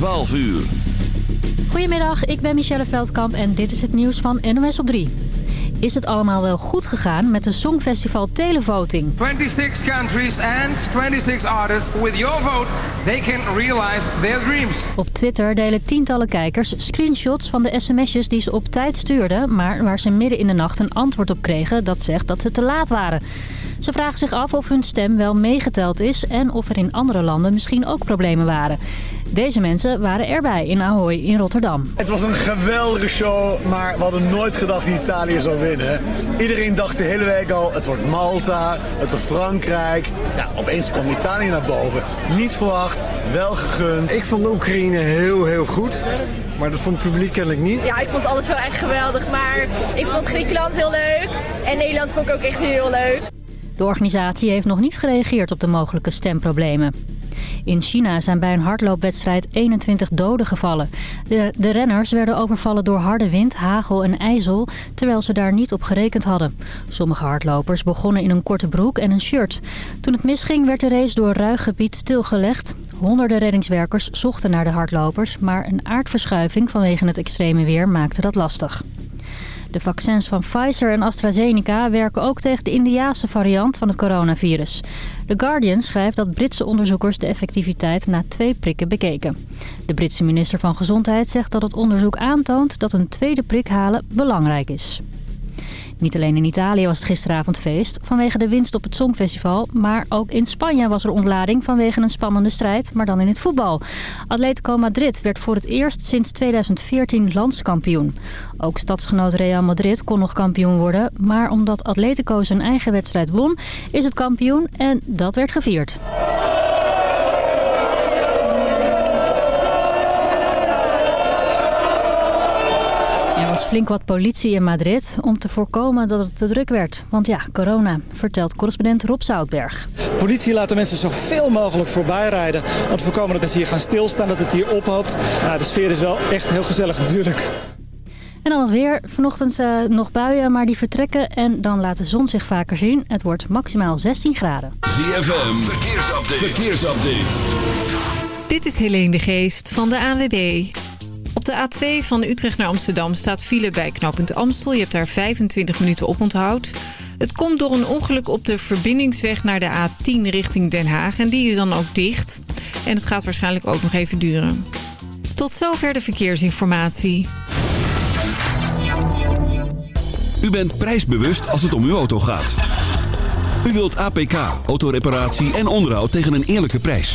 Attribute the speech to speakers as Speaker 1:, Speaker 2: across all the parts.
Speaker 1: 12 uur.
Speaker 2: Goedemiddag, ik ben Michelle Veldkamp en dit is het nieuws van NOS op 3. Is het allemaal wel goed gegaan met de Songfestival televoting?
Speaker 3: 26 countries and 26 artists. With your vote, they can realize their dreams.
Speaker 2: Op Twitter delen tientallen kijkers screenshots van de sms'jes die ze op tijd stuurden... maar waar ze midden in de nacht een antwoord op kregen dat zegt dat ze te laat waren. Ze vragen zich af of hun stem wel meegeteld is en of er in andere landen misschien ook problemen waren. Deze mensen waren erbij in Ahoy in Rotterdam.
Speaker 4: Het was een geweldige show, maar we hadden nooit gedacht dat Italië zou winnen. Iedereen dacht de hele week al, het wordt Malta, het wordt Frankrijk. Ja, opeens kwam Italië naar boven. Niet verwacht, wel gegund.
Speaker 5: Ik vond de Oekraïne heel, heel goed. Maar dat vond het publiek kennelijk niet.
Speaker 6: Ja, ik vond alles wel echt geweldig. Maar ik vond Griekenland heel leuk. En Nederland vond ik ook echt heel leuk.
Speaker 2: De organisatie heeft nog niet gereageerd op de mogelijke stemproblemen. In China zijn bij een hardloopwedstrijd 21 doden gevallen. De, de, renners werden overvallen door harde wind, hagel en ijzel... terwijl ze daar niet op gerekend hadden. Sommige hardlopers begonnen in een korte broek en een shirt. Toen het misging werd de race door ruig gebied stilgelegd. Honderden reddingswerkers zochten naar de hardlopers... maar een aardverschuiving vanwege het extreme weer maakte dat lastig. De vaccins van Pfizer en AstraZeneca werken ook tegen de Indiaanse variant van het coronavirus. The Guardian schrijft dat Britse onderzoekers de effectiviteit na twee prikken bekeken. De Britse minister van Gezondheid zegt dat het onderzoek aantoont dat een tweede prik halen belangrijk is. Niet alleen in Italië was het gisteravond feest vanwege de winst op het Songfestival. Maar ook in Spanje was er ontlading vanwege een spannende strijd, maar dan in het voetbal. Atletico Madrid werd voor het eerst sinds 2014 landskampioen. Ook stadsgenoot Real Madrid kon nog kampioen worden. Maar omdat Atletico zijn eigen wedstrijd won, is het kampioen en dat werd gevierd. Was flink wat politie in Madrid om te voorkomen dat het te druk werd. Want ja, corona, vertelt correspondent Rob Zoutberg.
Speaker 7: Politie laat de mensen zoveel mogelijk voorbij rijden. Om te voorkomen dat mensen hier gaan stilstaan, dat het hier ophoopt. Nou, de sfeer is wel echt heel gezellig natuurlijk.
Speaker 2: En dan het weer. Vanochtend uh, nog buien, maar die vertrekken. En dan laat de zon zich vaker zien. Het wordt maximaal 16 graden.
Speaker 1: ZFM, verkeersupdate. verkeersupdate.
Speaker 8: Dit is Helene de Geest van de ANWB. Op de A2 van Utrecht naar Amsterdam staat file bij knooppunt Amstel. Je hebt daar 25 minuten op onthoud. Het komt door een ongeluk op de verbindingsweg naar de A10 richting Den Haag. En die is dan ook dicht. En het gaat waarschijnlijk ook nog even duren. Tot zover de verkeersinformatie.
Speaker 1: U bent prijsbewust als het om uw auto gaat. U wilt APK, autoreparatie en onderhoud tegen een eerlijke prijs.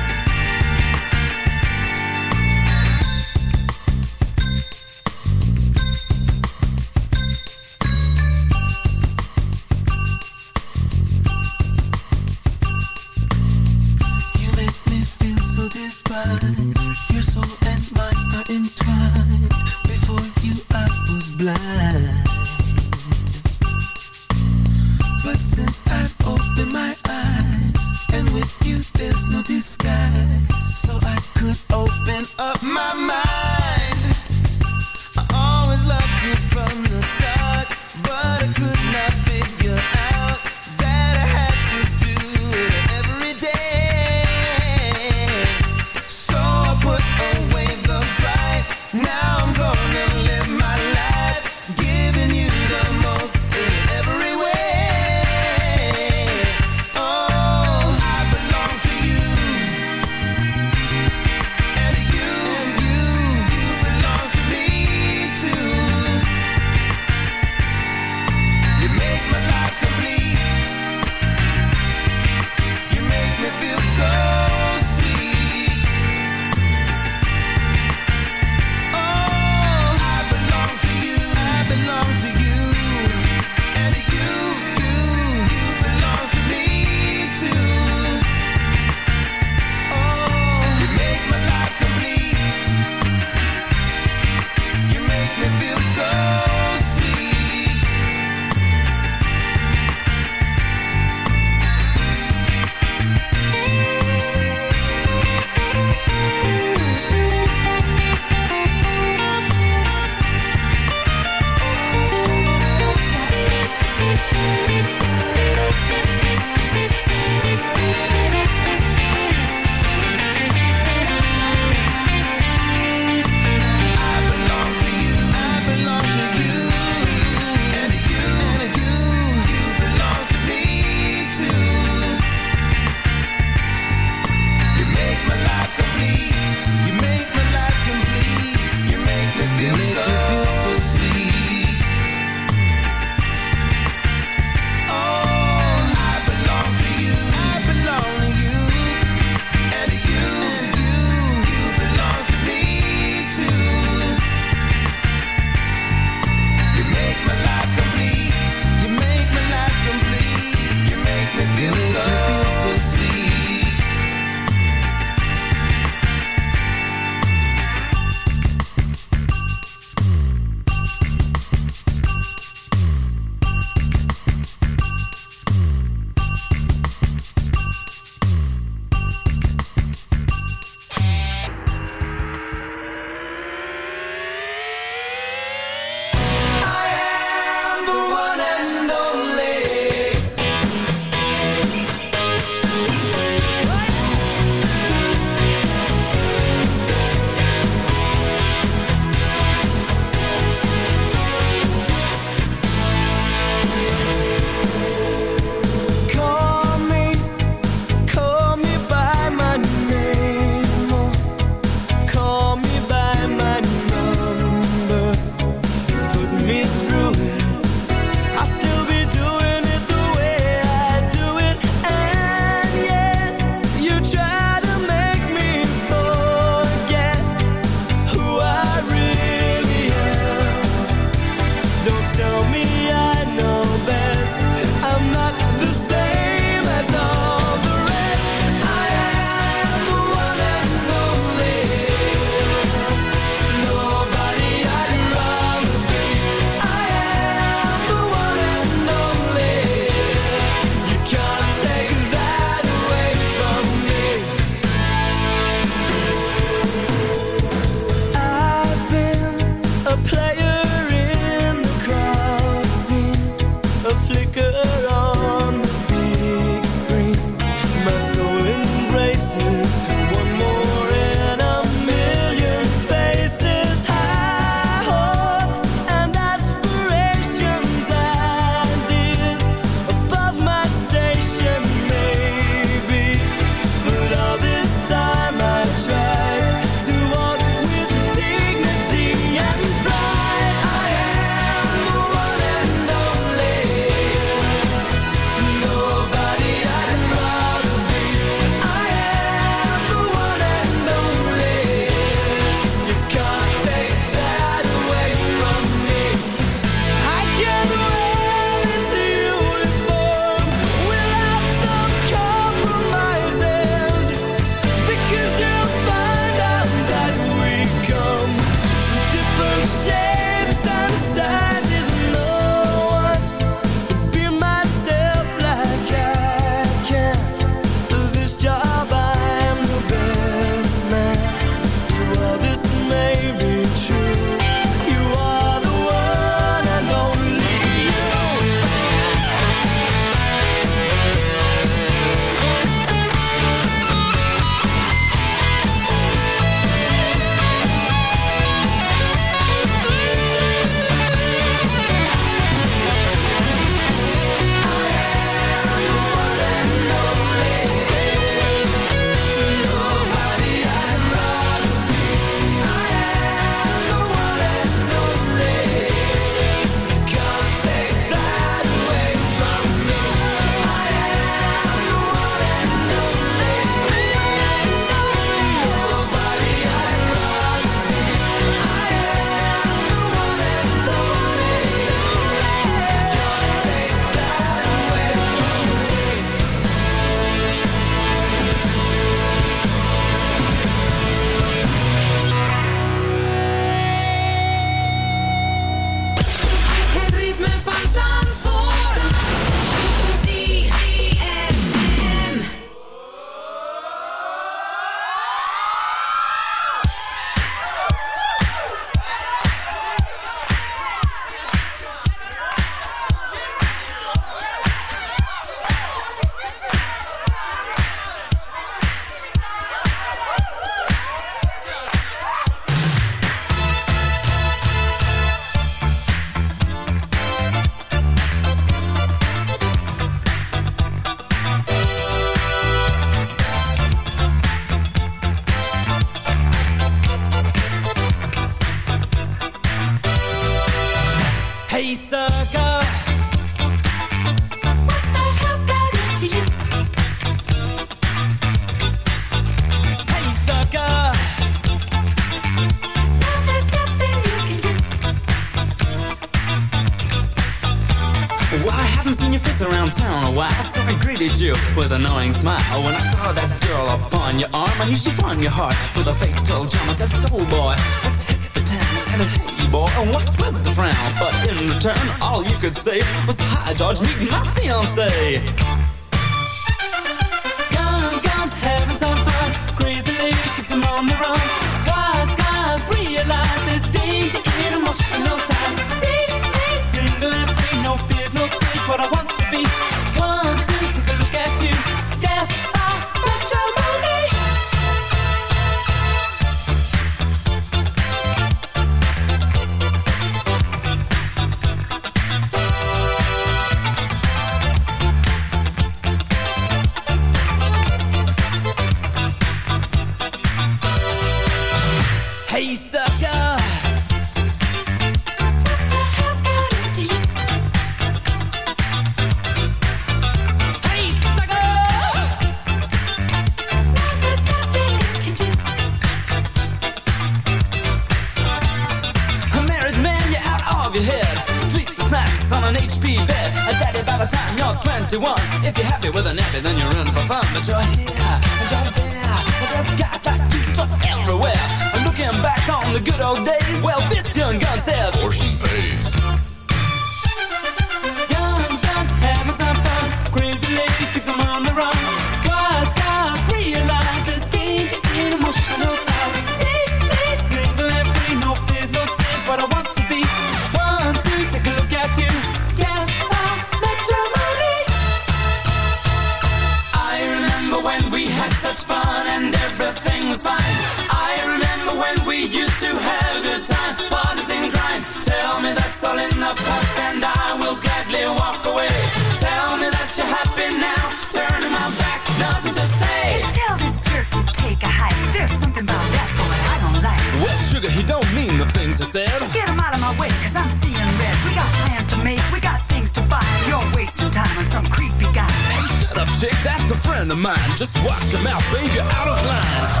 Speaker 9: you're out of line.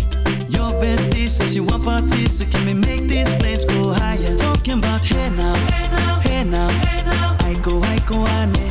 Speaker 10: Says she want parties, so can we make these flames go higher? Talking about hey now, hey now, hey now, hey now. I go, I go, ane. Chucking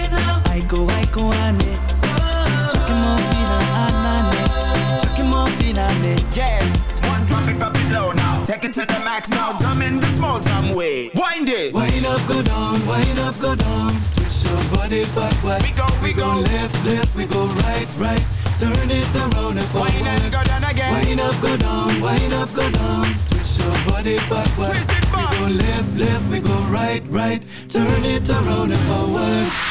Speaker 10: hey now. I go, I go, ane. Chucking more fina, anane. Chucking more fina, ne.
Speaker 11: Yes, one drop it, drop it low now Take it to the max now, jump in the small jam way Wind it
Speaker 10: Wind up, go down, wind up, go down. Twist your body backward.
Speaker 11: We go, we go.
Speaker 10: left, left, we go right, right. Turn it around and forward.
Speaker 11: Wind and go down again
Speaker 10: Wind up, go down, wind up, go down. Twist your body backward.
Speaker 11: Twist it back.
Speaker 10: We go left, left, we go right, right. Turn it around and forward.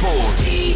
Speaker 12: Four.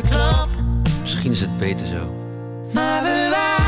Speaker 13: klap.
Speaker 12: Misschien is het beter zo.
Speaker 13: Maar we waren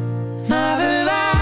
Speaker 13: Maar we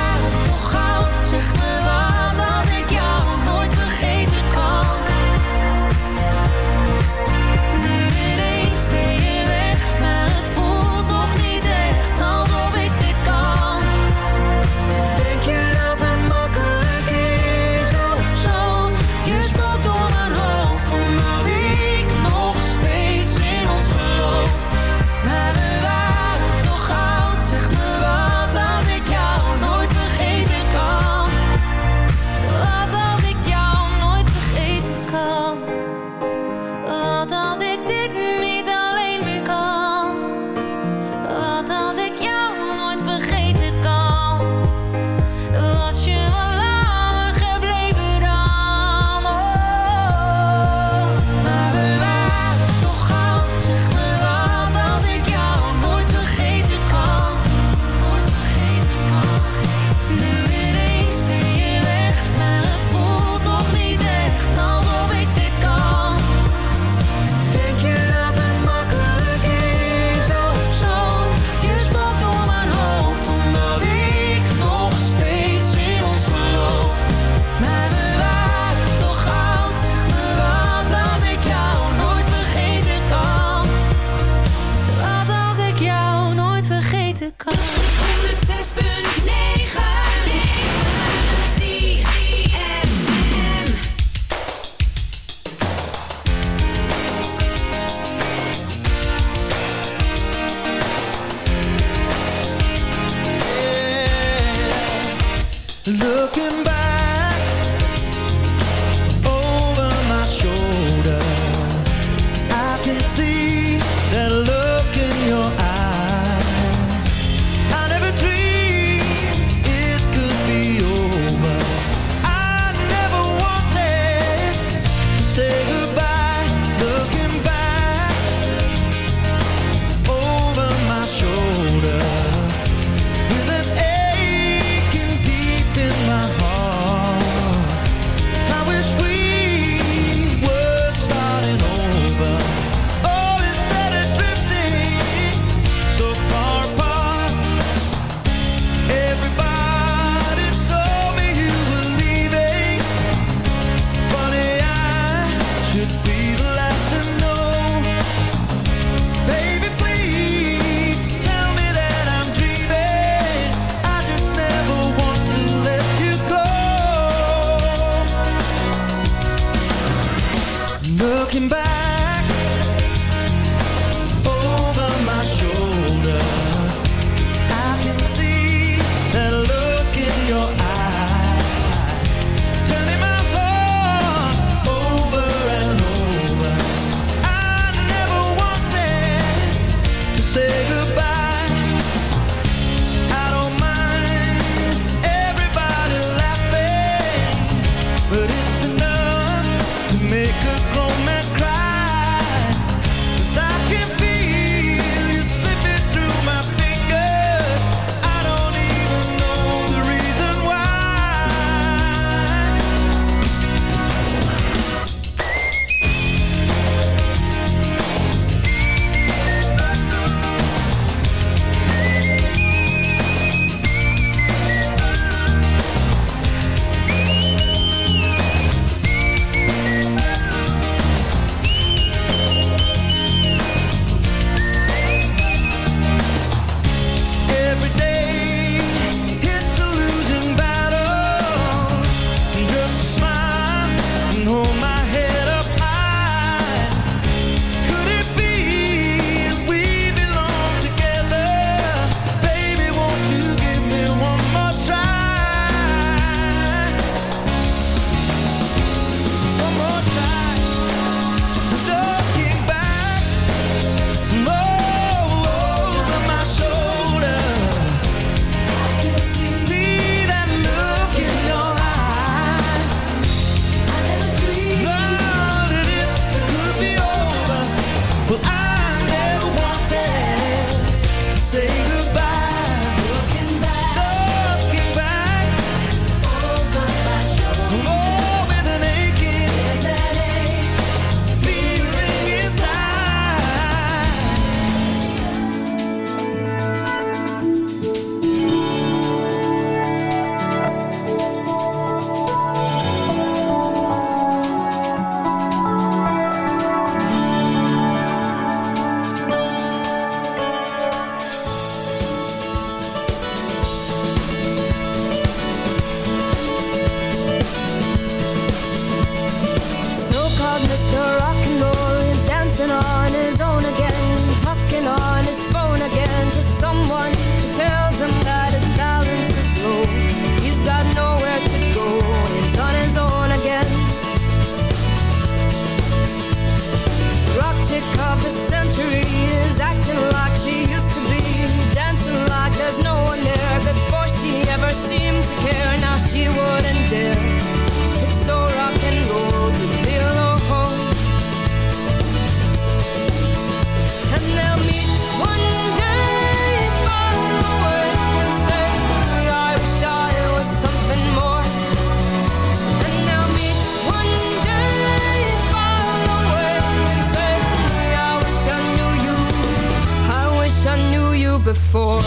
Speaker 13: before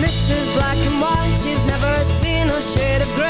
Speaker 13: Mrs. Black and White, she's never seen a shade of gray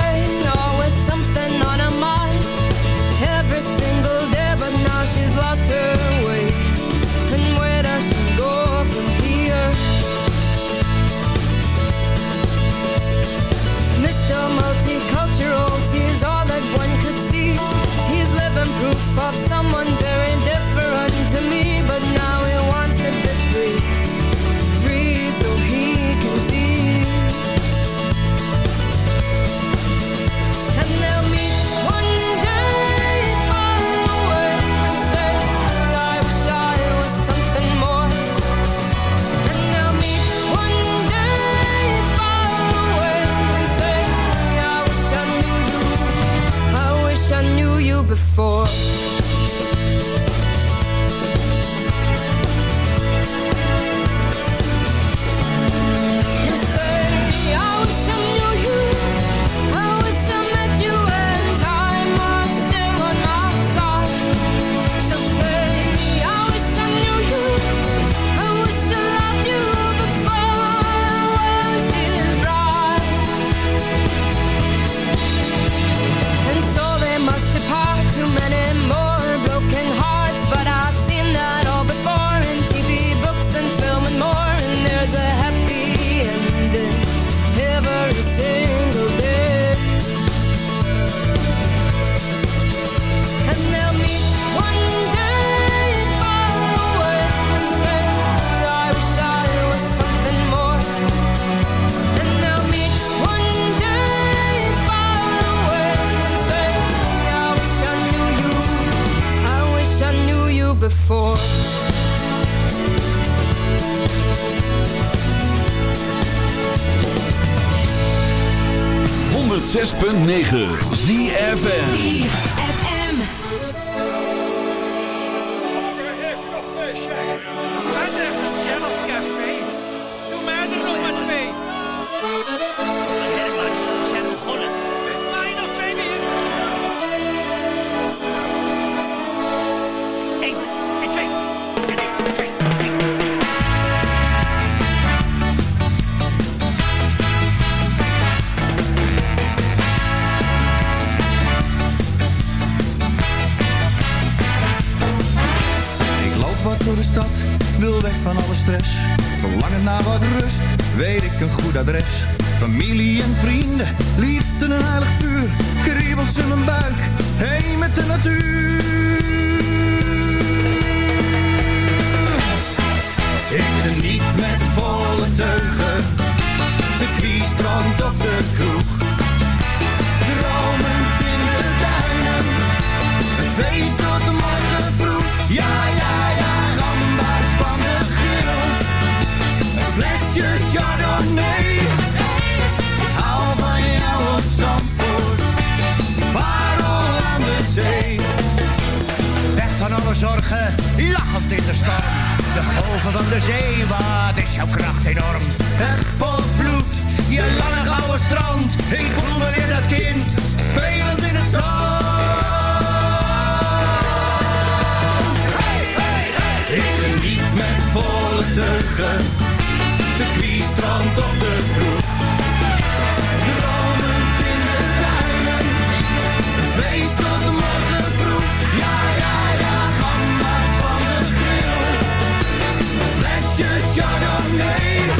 Speaker 13: 106.9
Speaker 14: ZFN
Speaker 15: prachtige circuit, strand of de kroeg. Dromend in de duinen, een feest tot morgen vroeg. Ja, ja, ja, gamba's van de grill, een flesje chardonnay.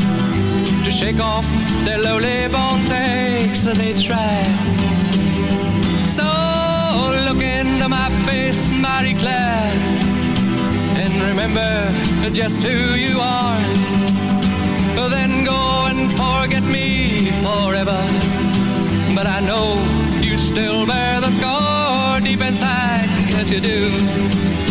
Speaker 16: to shake off their lowly born takes, and they try. So look into my face, Marie-Claire, and remember just who you are. Then go and forget me forever. But I know you still bear the scar deep inside, yes you do.